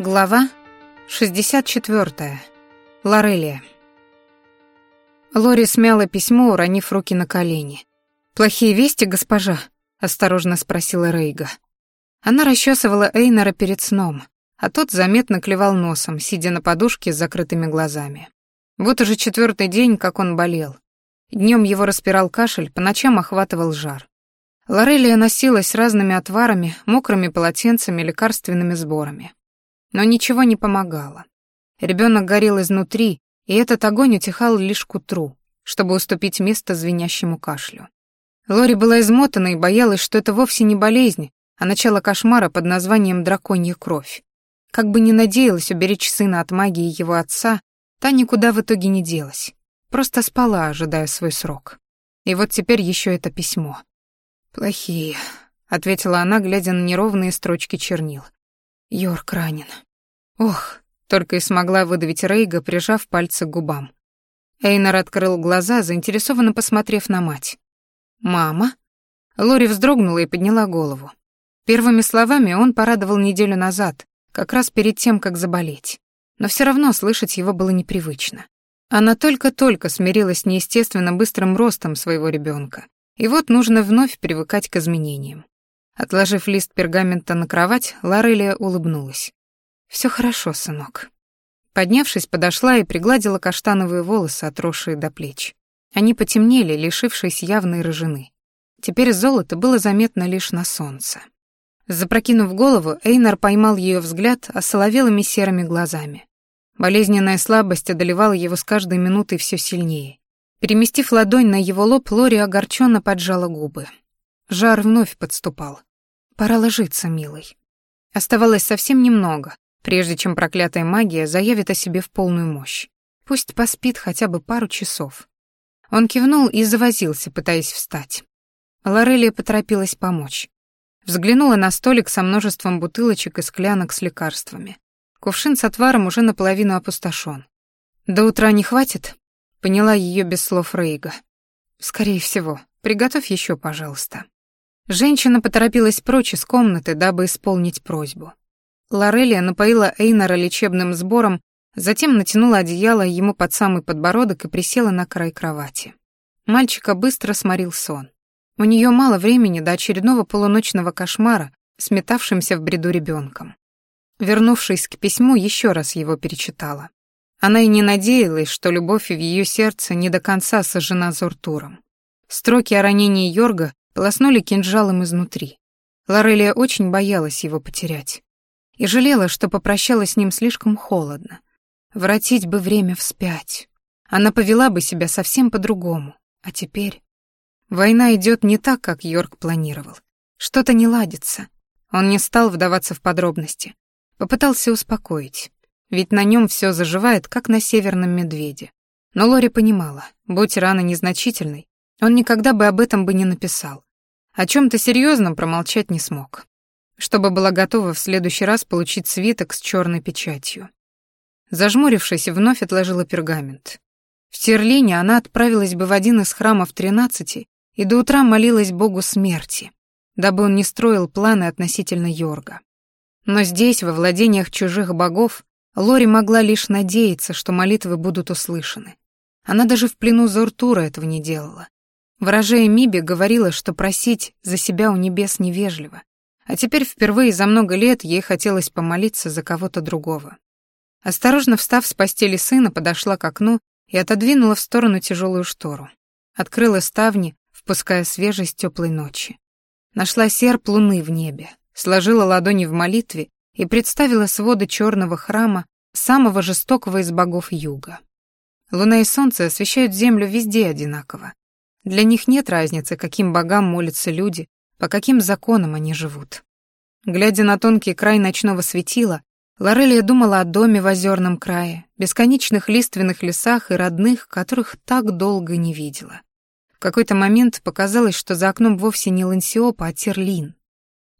Глава 64. Лорелия. Лори смяла письмо, уронив руки на колени. «Плохие вести, госпожа?» — осторожно спросила Рейга. Она расчесывала Эйнора перед сном, а тот заметно клевал носом, сидя на подушке с закрытыми глазами. Вот уже четвертый день, как он болел. Днем его распирал кашель, по ночам охватывал жар. Лорелия носилась разными отварами, мокрыми полотенцами, лекарственными сборами. Но ничего не помогало. Ребенок горел изнутри, и этот огонь утихал лишь к утру, чтобы уступить место звенящему кашлю. Лори была измотана и боялась, что это вовсе не болезнь, а начало кошмара под названием «драконья кровь». Как бы ни надеялась уберечь сына от магии его отца, та никуда в итоге не делась. Просто спала, ожидая свой срок. И вот теперь еще это письмо. «Плохие», — ответила она, глядя на неровные строчки чернил. Йорк ранен. Ох, только и смогла выдавить Рейга, прижав пальцы к губам. Эйнар открыл глаза, заинтересованно посмотрев на мать. «Мама?» Лори вздрогнула и подняла голову. Первыми словами он порадовал неделю назад, как раз перед тем, как заболеть. Но все равно слышать его было непривычно. Она только-только смирилась с неестественно быстрым ростом своего ребенка. И вот нужно вновь привыкать к изменениям. Отложив лист пергамента на кровать, Лорелия улыбнулась. «Все хорошо, сынок». Поднявшись, подошла и пригладила каштановые волосы, отросшие до плеч. Они потемнели, лишившись явной рыжины. Теперь золото было заметно лишь на солнце. Запрокинув голову, Эйнар поймал ее взгляд осоловелыми серыми глазами. Болезненная слабость одолевала его с каждой минутой все сильнее. Переместив ладонь на его лоб, Лори огорченно поджала губы. Жар вновь подступал. Пора ложиться, милый. Оставалось совсем немного, прежде чем проклятая магия заявит о себе в полную мощь. Пусть поспит хотя бы пару часов. Он кивнул и завозился, пытаясь встать. Лорелия поторопилась помочь. Взглянула на столик со множеством бутылочек и склянок с лекарствами. Кувшин с отваром уже наполовину опустошен. «До утра не хватит?» — поняла ее без слов Рейга. «Скорее всего. Приготовь еще, пожалуйста». Женщина поторопилась прочь из комнаты, дабы исполнить просьбу. Лорелия напоила Эйнора лечебным сбором, затем натянула одеяло ему под самый подбородок и присела на край кровати. Мальчика быстро сморил сон. У нее мало времени до очередного полуночного кошмара, сметавшимся в бреду ребенком. Вернувшись к письму, еще раз его перечитала. Она и не надеялась, что любовь в ее сердце не до конца сожжена Зуртуром. Строки о ранении Йорга полоснули кинжалом изнутри. Лорелия очень боялась его потерять. И жалела, что попрощалась с ним слишком холодно. Воротить бы время вспять. Она повела бы себя совсем по-другому. А теперь... Война идет не так, как Йорк планировал. Что-то не ладится. Он не стал вдаваться в подробности. Попытался успокоить. Ведь на нем все заживает, как на северном медведе. Но Лори понимала, будь рана незначительной, он никогда бы об этом бы не написал. О чем-то серьезном промолчать не смог. Чтобы была готова в следующий раз получить свиток с черной печатью. Зажмурившись, вновь отложила пергамент. В Терлине она отправилась бы в один из храмов тринадцати и до утра молилась Богу смерти, дабы он не строил планы относительно Йорга. Но здесь, во владениях чужих богов, Лори могла лишь надеяться, что молитвы будут услышаны. Она даже в плену Зортура этого не делала. Ворожея Миби говорила, что просить за себя у небес невежливо, а теперь впервые за много лет ей хотелось помолиться за кого-то другого. Осторожно встав с постели сына, подошла к окну и отодвинула в сторону тяжелую штору. Открыла ставни, впуская свежесть теплой ночи. Нашла серп луны в небе, сложила ладони в молитве и представила своды черного храма самого жестокого из богов юга. Луна и солнце освещают землю везде одинаково, для них нет разницы, каким богам молятся люди, по каким законам они живут. Глядя на тонкий край ночного светила, Лорелия думала о доме в озерном крае, бесконечных лиственных лесах и родных, которых так долго не видела. В какой-то момент показалось, что за окном вовсе не Лансиопа, а Терлин.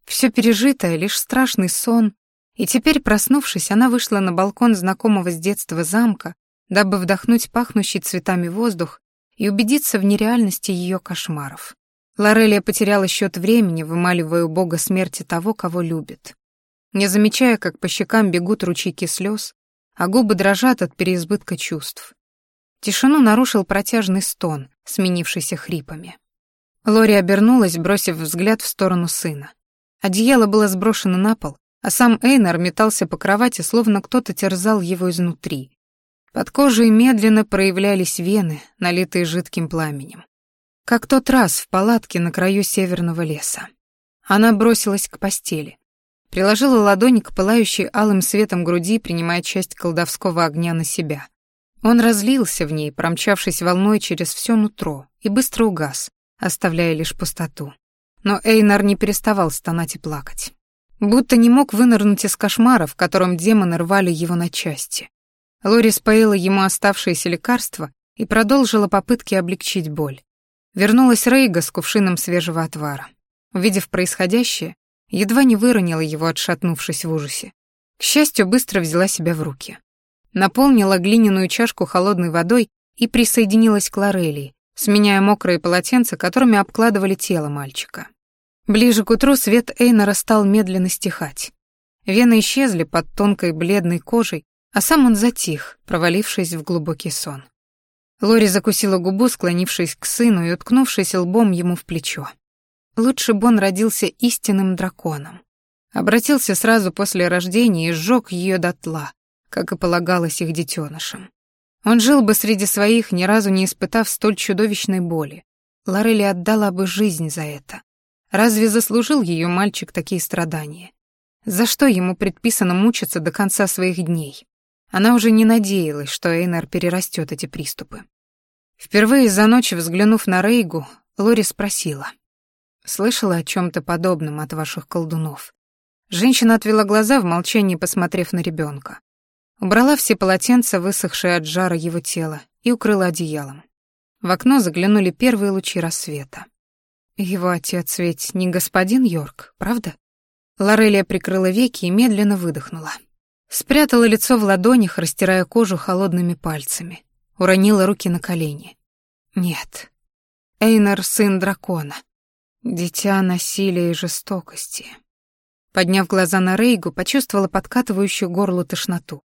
Все пережитое — лишь страшный сон, и теперь, проснувшись, она вышла на балкон знакомого с детства замка, дабы вдохнуть пахнущий цветами воздух и убедиться в нереальности ее кошмаров. Лорелия потеряла счет времени, вымаливая у Бога смерти того, кого любит. не замечая, как по щекам бегут ручейки слез, а губы дрожат от переизбытка чувств. Тишину нарушил протяжный стон, сменившийся хрипами. Лори обернулась, бросив взгляд в сторону сына. Одеяло было сброшено на пол, а сам Эйнар метался по кровати, словно кто-то терзал его изнутри. Под кожей медленно проявлялись вены, налитые жидким пламенем. Как тот раз в палатке на краю северного леса. Она бросилась к постели. Приложила ладонь к пылающей алым светом груди, принимая часть колдовского огня на себя. Он разлился в ней, промчавшись волной через все нутро, и быстро угас, оставляя лишь пустоту. Но Эйнар не переставал стонать и плакать будто не мог вынырнуть из кошмара, в котором демоны рвали его на части. Лори споила ему оставшиеся лекарства и продолжила попытки облегчить боль. Вернулась Рейга с кувшином свежего отвара. Увидев происходящее, едва не выронила его, отшатнувшись в ужасе. К счастью, быстро взяла себя в руки. Наполнила глиняную чашку холодной водой и присоединилась к Лорелии, сменяя мокрые полотенца, которыми обкладывали тело мальчика. Ближе к утру свет Эйнора стал медленно стихать. Вены исчезли под тонкой бледной кожей, а сам он затих, провалившись в глубокий сон. Лори закусила губу, склонившись к сыну и уткнувшись лбом ему в плечо. Лучше бы он родился истинным драконом. Обратился сразу после рождения и сжег ее дотла, как и полагалось их детенышам. Он жил бы среди своих, ни разу не испытав столь чудовищной боли. Лорели отдала бы жизнь за это. Разве заслужил ее мальчик такие страдания? За что ему предписано мучиться до конца своих дней? Она уже не надеялась, что Эйнар перерастет эти приступы. Впервые за ночь, взглянув на Рейгу, Лори спросила. «Слышала о чем то подобном от ваших колдунов?» Женщина отвела глаза в молчании, посмотрев на ребенка. Убрала все полотенца, высохшие от жара его тела, и укрыла одеялом. В окно заглянули первые лучи рассвета. Его отец ведь не господин Йорк, правда? Лорелия прикрыла веки и медленно выдохнула. Спрятала лицо в ладонях, растирая кожу холодными пальцами. Уронила руки на колени. Нет. Эйнар — сын дракона. Дитя насилия и жестокости. Подняв глаза на Рейгу, почувствовала подкатывающую горло тошноту.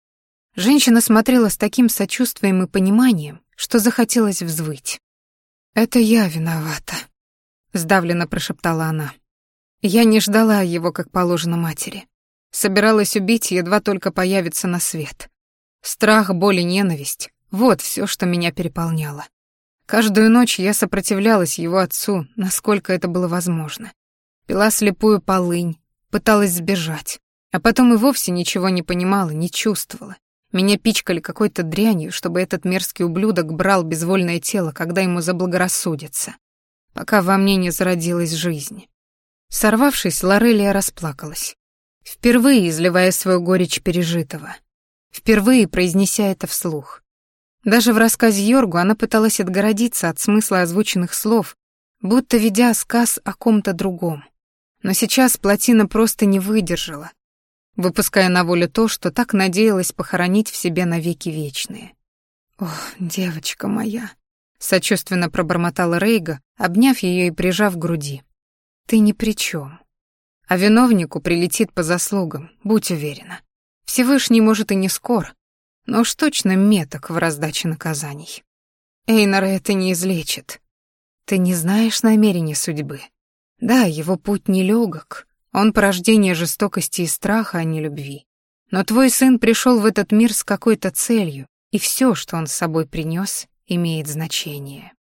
Женщина смотрела с таким сочувствием и пониманием, что захотелось взвыть. «Это я виновата», сдавленно прошептала она. Я не ждала его, как положено матери. Собиралась убить, едва только появится на свет. Страх, боль и ненависть — вот все, что меня переполняло. Каждую ночь я сопротивлялась его отцу, насколько это было возможно. Пила слепую полынь, пыталась сбежать, а потом и вовсе ничего не понимала, не чувствовала. Меня пичкали какой-то дрянью, чтобы этот мерзкий ублюдок брал безвольное тело, когда ему заблагорассудится пока во мне не зародилась жизнь. Сорвавшись, Лорелия расплакалась. Впервые изливая свою горечь пережитого. Впервые произнеся это вслух. Даже в рассказе Йоргу она пыталась отгородиться от смысла озвученных слов, будто ведя сказ о ком-то другом. Но сейчас плотина просто не выдержала, выпуская на волю то, что так надеялась похоронить в себе навеки вечные. «Ох, девочка моя!» сочувственно пробормотала Рейга, обняв ее и прижав к груди. Ты ни при чем. А виновнику прилетит по заслугам, будь уверена. Всевышний, может, и не скор, но уж точно меток в раздаче наказаний. Эйнара это не излечит. Ты не знаешь намерения судьбы. Да, его путь нелегок, он порождение жестокости и страха, а не любви. Но твой сын пришел в этот мир с какой-то целью, и все, что он с собой принес, имеет значение.